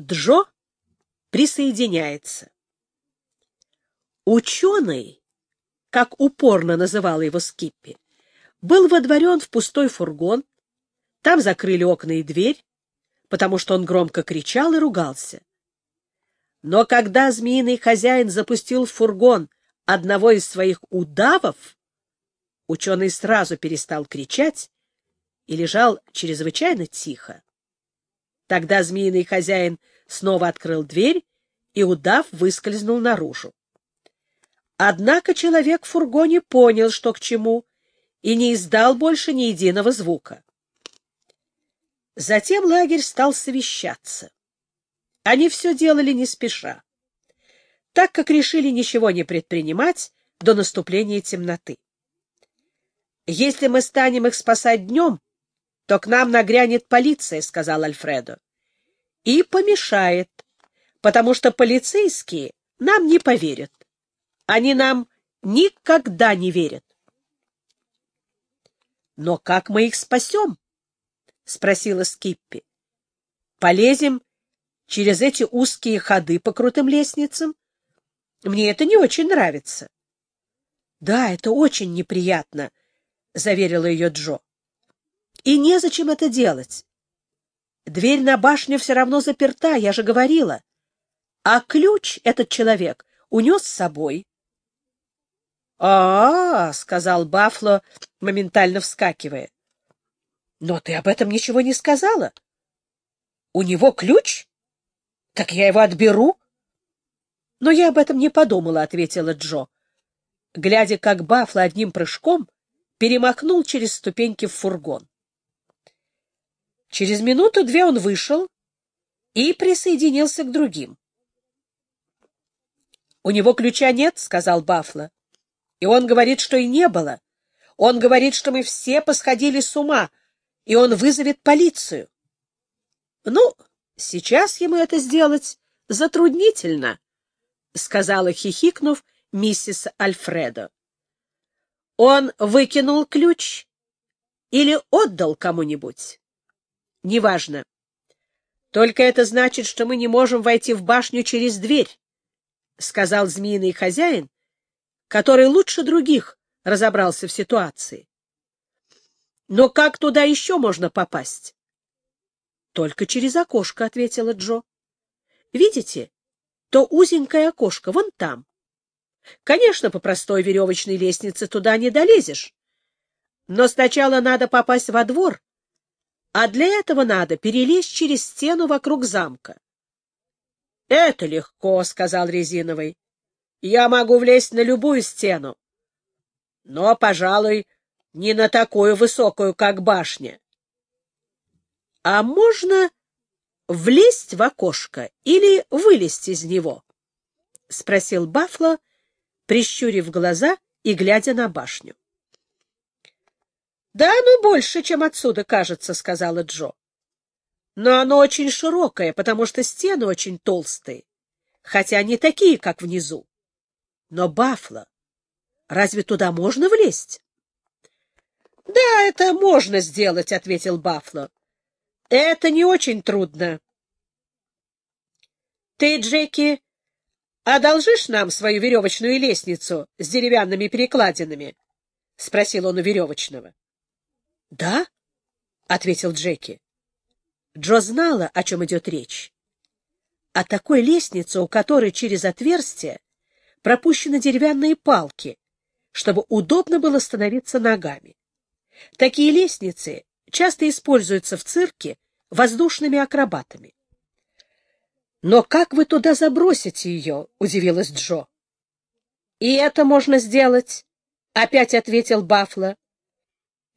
Джо присоединяется. Ученый, как упорно называла его Скиппи, был водворен в пустой фургон, там закрыли окна и дверь, потому что он громко кричал и ругался. Но когда змеиный хозяин запустил в фургон одного из своих удавов, ученый сразу перестал кричать и лежал чрезвычайно тихо. Тогда змеиный хозяин снова открыл дверь, и удав выскользнул наружу. Однако человек в фургоне понял, что к чему, и не издал больше ни единого звука. Затем лагерь стал совещаться. Они все делали не спеша, так как решили ничего не предпринимать до наступления темноты. «Если мы станем их спасать днем, то к нам нагрянет полиция», — сказал Альфредо, — «и помешает, потому что полицейские нам не поверят. Они нам никогда не верят». «Но как мы их спасем?» — спросила Скиппи. «Полезем через эти узкие ходы по крутым лестницам? Мне это не очень нравится. — Да, это очень неприятно, — заверила ее Джо. — И незачем это делать. Дверь на башню все равно заперта, я же говорила. А ключ этот человек унес с собой. А — -а, сказал Бафло, моментально вскакивая. — Но ты об этом ничего не сказала. — У него ключ? Так я его отберу? — Но я об этом не подумала, — ответила Джо, глядя, как Баффло одним прыжком перемахнул через ступеньки в фургон. Через минуту-две он вышел и присоединился к другим. — У него ключа нет, — сказал Баффло. — И он говорит, что и не было. Он говорит, что мы все посходили с ума, и он вызовет полицию. — Ну, Сейчас ему это сделать затруднительно, — сказала, хихикнув, миссис Альфредо. Он выкинул ключ или отдал кому-нибудь? Неважно. Только это значит, что мы не можем войти в башню через дверь, — сказал змеиный хозяин, который лучше других разобрался в ситуации. Но как туда еще можно попасть? Только через окошко, — ответила Джо. — Видите? То узенькое окошко вон там. Конечно, по простой веревочной лестнице туда не долезешь. Но сначала надо попасть во двор, а для этого надо перелезть через стену вокруг замка. — Это легко, — сказал Резиновый. — Я могу влезть на любую стену. Но, пожалуй, не на такую высокую, как башня. — А можно влезть в окошко или вылезть из него? — спросил Бафло, прищурив глаза и глядя на башню. — Да оно больше, чем отсюда кажется, — сказала Джо. — Но оно очень широкое, потому что стены очень толстые, хотя не такие, как внизу. Но, Бафло, разве туда можно влезть? — Да, это можно сделать, — ответил Бафло. Это не очень трудно. Ты, Джеки, одолжишь нам свою веревочную лестницу с деревянными перекладинами? — спросил он у веревочного. — Да, — ответил Джеки. Джо знала, о чем идет речь. О такой лестнице, у которой через отверстие пропущены деревянные палки, чтобы удобно было становиться ногами. Такие лестницы часто используется в цирке воздушными акробатами. «Но как вы туда забросите ее?» — удивилась Джо. «И это можно сделать», — опять ответил Бафло.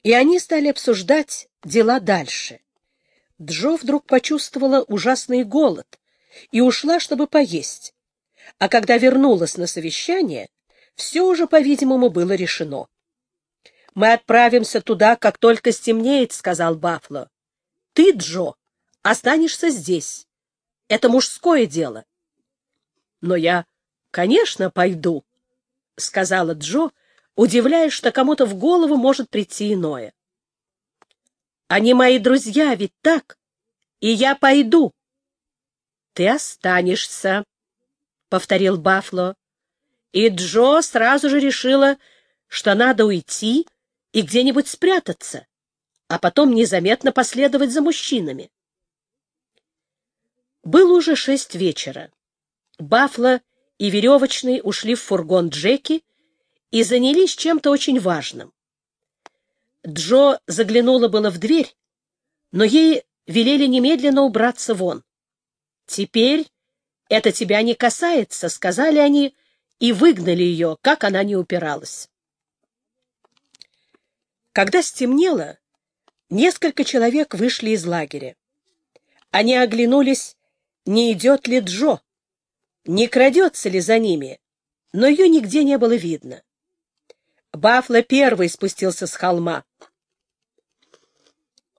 И они стали обсуждать дела дальше. Джо вдруг почувствовала ужасный голод и ушла, чтобы поесть. А когда вернулась на совещание, все уже, по-видимому, было решено. Мы отправимся туда, как только стемнеет, — сказал Бафло. — Ты, Джо, останешься здесь. Это мужское дело. — Но я, конечно, пойду, — сказала Джо, удивляясь, что кому-то в голову может прийти иное. — Они мои друзья, ведь так? И я пойду. ты останешься, — повторил Бафло. И Джо сразу же решила, что надо уйти и где-нибудь спрятаться, а потом незаметно последовать за мужчинами. Было уже шесть вечера. Бафло и Веревочный ушли в фургон Джеки и занялись чем-то очень важным. Джо заглянула было в дверь, но ей велели немедленно убраться вон. «Теперь это тебя не касается», — сказали они, и выгнали ее, как она не упиралась. Когда стемнело, несколько человек вышли из лагеря. Они оглянулись, не идет ли Джо, не крадется ли за ними, но ее нигде не было видно. Бафло первый спустился с холма.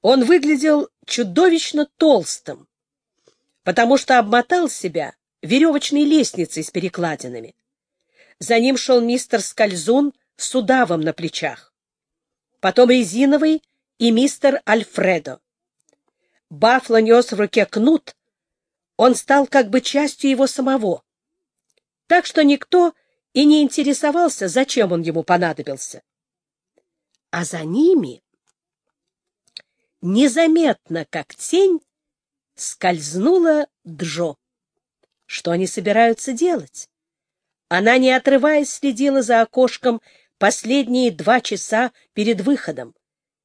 Он выглядел чудовищно толстым, потому что обмотал себя веревочной лестницей с перекладинами. За ним шел мистер Скользун с удавом на плечах. Потом резиновый и мистер Альфредо. Бафло нес в руке кнут, он стал как бы частью его самого. Так что никто и не интересовался, зачем он ему понадобился. А за ними, незаметно как тень, скользнула Джо. Что они собираются делать? Она, не отрываясь, следила за окошком последние два часа перед выходом,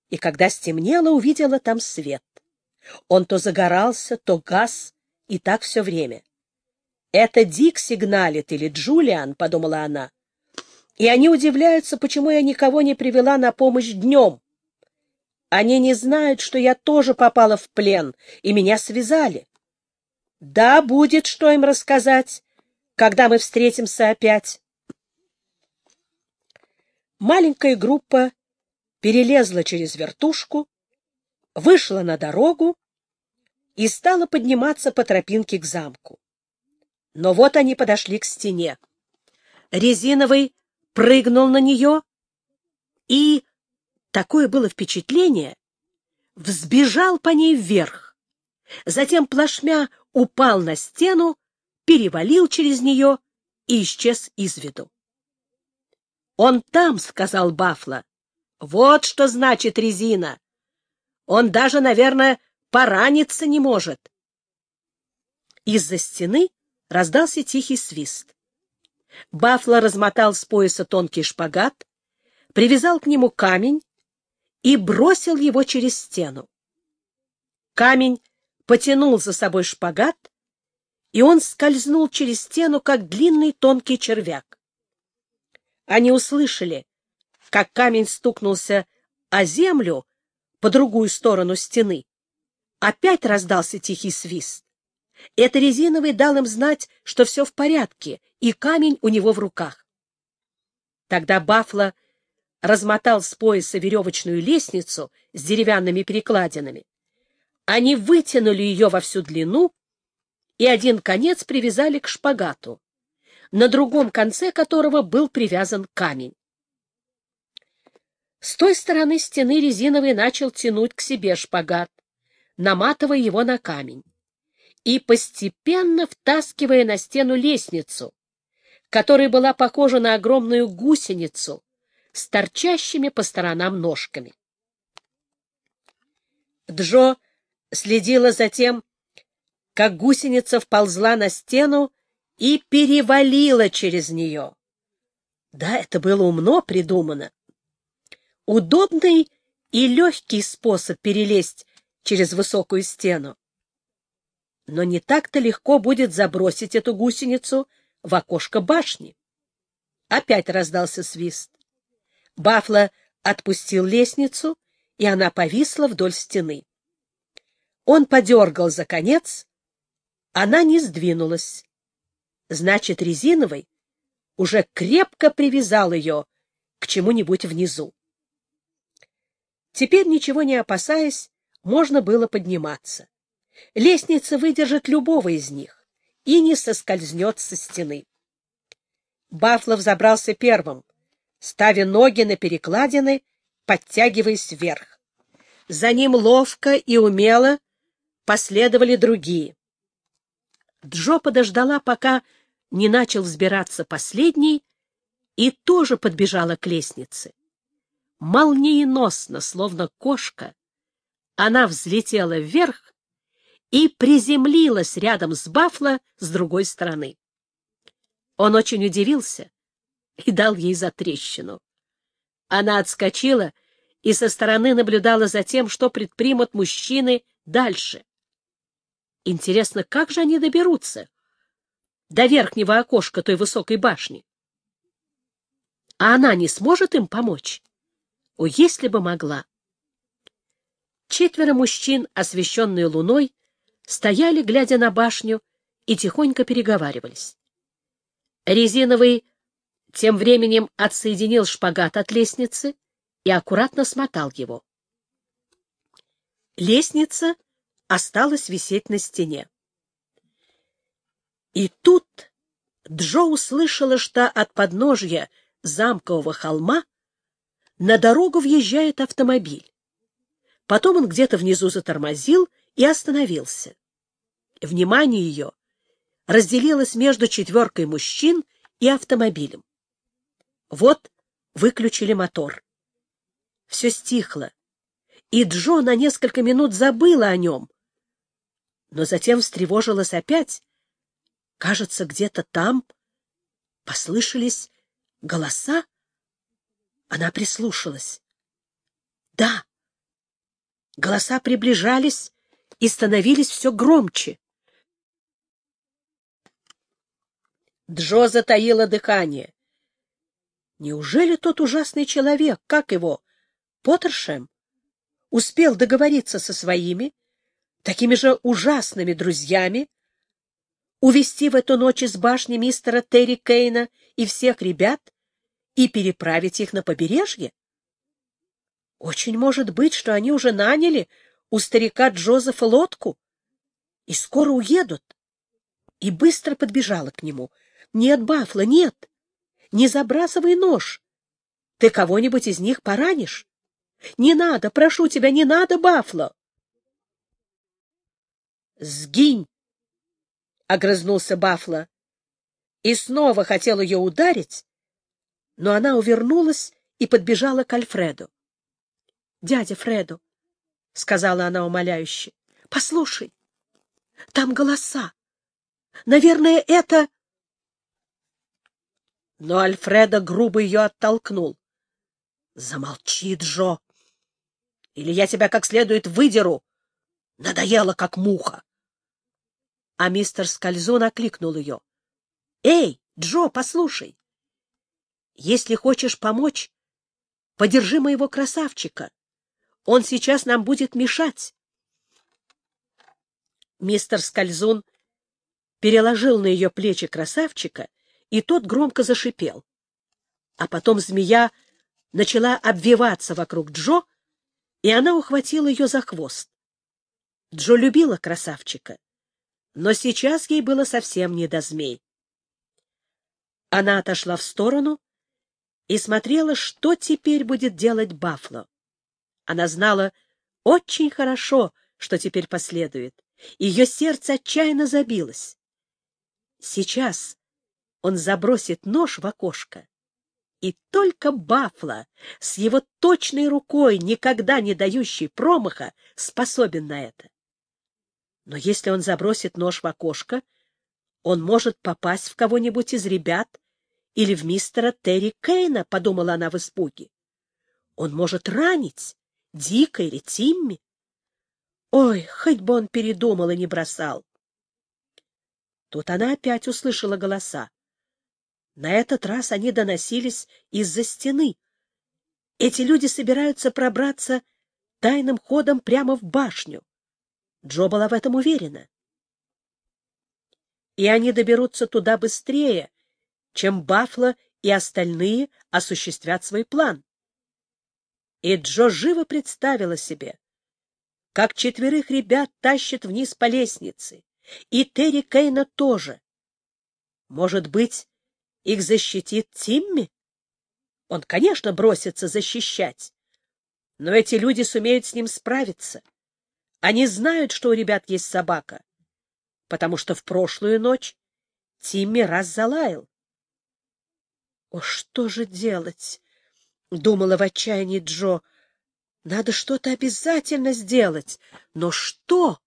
и когда стемнело, увидела там свет. Он то загорался, то гас, и так все время. «Это Дик сигналит или Джулиан», — подумала она. «И они удивляются, почему я никого не привела на помощь днем. Они не знают, что я тоже попала в плен, и меня связали. Да, будет что им рассказать, когда мы встретимся опять». Маленькая группа перелезла через вертушку, вышла на дорогу и стала подниматься по тропинке к замку. Но вот они подошли к стене. Резиновый прыгнул на нее, и, такое было впечатление, взбежал по ней вверх. Затем плашмя упал на стену, перевалил через нее и исчез из виду. «Он там», — сказал Бафло. «Вот что значит резина. Он даже, наверное, пораниться не может. Из-за стены раздался тихий свист. Бафло размотал с пояса тонкий шпагат, привязал к нему камень и бросил его через стену. Камень потянул за собой шпагат, и он скользнул через стену, как длинный тонкий червяк. Они услышали, как камень стукнулся о землю по другую сторону стены, Опять раздался тихий свист. Это резиновый дал им знать, что все в порядке, и камень у него в руках. Тогда Бафло размотал с пояса веревочную лестницу с деревянными перекладинами. Они вытянули ее во всю длину и один конец привязали к шпагату, на другом конце которого был привязан камень. С той стороны стены резиновый начал тянуть к себе шпагат, наматывая его на камень и постепенно втаскивая на стену лестницу, которая была похожа на огромную гусеницу с торчащими по сторонам ножками. Джо следила за тем, как гусеница вползла на стену и перевалила через нее. Да, это было умно придумано. Удобный и легкий способ перелезть через высокую стену. Но не так-то легко будет забросить эту гусеницу в окошко башни. Опять раздался свист. Бафло отпустил лестницу, и она повисла вдоль стены. Он подергал за конец, она не сдвинулась. Значит, резиновый уже крепко привязал ее к чему-нибудь внизу. Теперь, ничего не опасаясь, можно было подниматься. Лестница выдержит любого из них и не соскользнет со стены. Бафлов забрался первым, ставя ноги на перекладины, подтягиваясь вверх. За ним ловко и умело последовали другие. Джо подождала, пока не начал взбираться последний, и тоже подбежала к лестнице. Молниеносно, словно кошка, она взлетела вверх и приземлилась рядом с Бафло с другой стороны. Он очень удивился и дал ей затрещину. Она отскочила и со стороны наблюдала за тем, что предпримут мужчины дальше. Интересно, как же они доберутся до верхнего окошка той высокой башни? А она не сможет им помочь? О, если бы могла! Четверо мужчин, освещенные луной, стояли, глядя на башню, и тихонько переговаривались. Резиновый тем временем отсоединил шпагат от лестницы и аккуратно смотал его. Лестница осталась висеть на стене. И тут Джо услышала, что от подножья замкового холма на дорогу въезжает автомобиль. Потом он где-то внизу затормозил и остановился. Внимание ее разделилось между четверкой мужчин и автомобилем. Вот выключили мотор. Все стихло, и Джо на несколько минут забыла о нем, но затем встревожилась опять. Кажется, где-то там послышались голоса. Она прислушалась. Да, голоса приближались и становились все громче. Джо затаила дыхание. Неужели тот ужасный человек, как его, Поттершем, успел договориться со своими такими же ужасными друзьями, увести в эту ночь из башни мистера Терри Кейна и всех ребят и переправить их на побережье? Очень может быть, что они уже наняли у старика Джозефа лодку и скоро уедут. И быстро подбежала к нему. Нет, Бафла, нет. Не забрасывай нож. Ты кого-нибудь из них поранишь. Не надо, прошу тебя, не надо, Бафло. «Сгинь!» — огрызнулся Бафло. И снова хотел ее ударить, но она увернулась и подбежала к Альфреду. — Дядя Фреду, — сказала она умоляюще, — послушай, там голоса. Наверное, это... Но Альфреда грубо ее оттолкнул. — Замолчи, Джо, или я тебя как следует выдеру. Надоело, как муха а мистер Скользун окликнул ее. — Эй, Джо, послушай! Если хочешь помочь, подержи моего красавчика. Он сейчас нам будет мешать. Мистер Скользун переложил на ее плечи красавчика, и тот громко зашипел. А потом змея начала обвиваться вокруг Джо, и она ухватила ее за хвост. Джо любила красавчика но сейчас ей было совсем не до змей. Она отошла в сторону и смотрела, что теперь будет делать Бафло. Она знала очень хорошо, что теперь последует. Ее сердце отчаянно забилось. Сейчас он забросит нож в окошко, и только Бафло с его точной рукой, никогда не дающей промаха, способен на это. Но если он забросит нож в окошко, он может попасть в кого-нибудь из ребят или в мистера Терри Кейна, — подумала она в испуге. Он может ранить Дика или Тимми. Ой, хоть бы он передумал и не бросал. Тут она опять услышала голоса. На этот раз они доносились из-за стены. Эти люди собираются пробраться тайным ходом прямо в башню. Джо была в этом уверена. И они доберутся туда быстрее, чем Бафло и остальные осуществят свой план. И Джо живо представила себе, как четверых ребят тащат вниз по лестнице, и Терри Кейна тоже. Может быть, их защитит Тимми? Он, конечно, бросится защищать, но эти люди сумеют с ним справиться. Они знают, что у ребят есть собака. потому что в прошлую ночь Тимми раз залаял. «О, что же делать?» — думала в отчаянии Джо. «Надо что-то обязательно сделать. Но что?»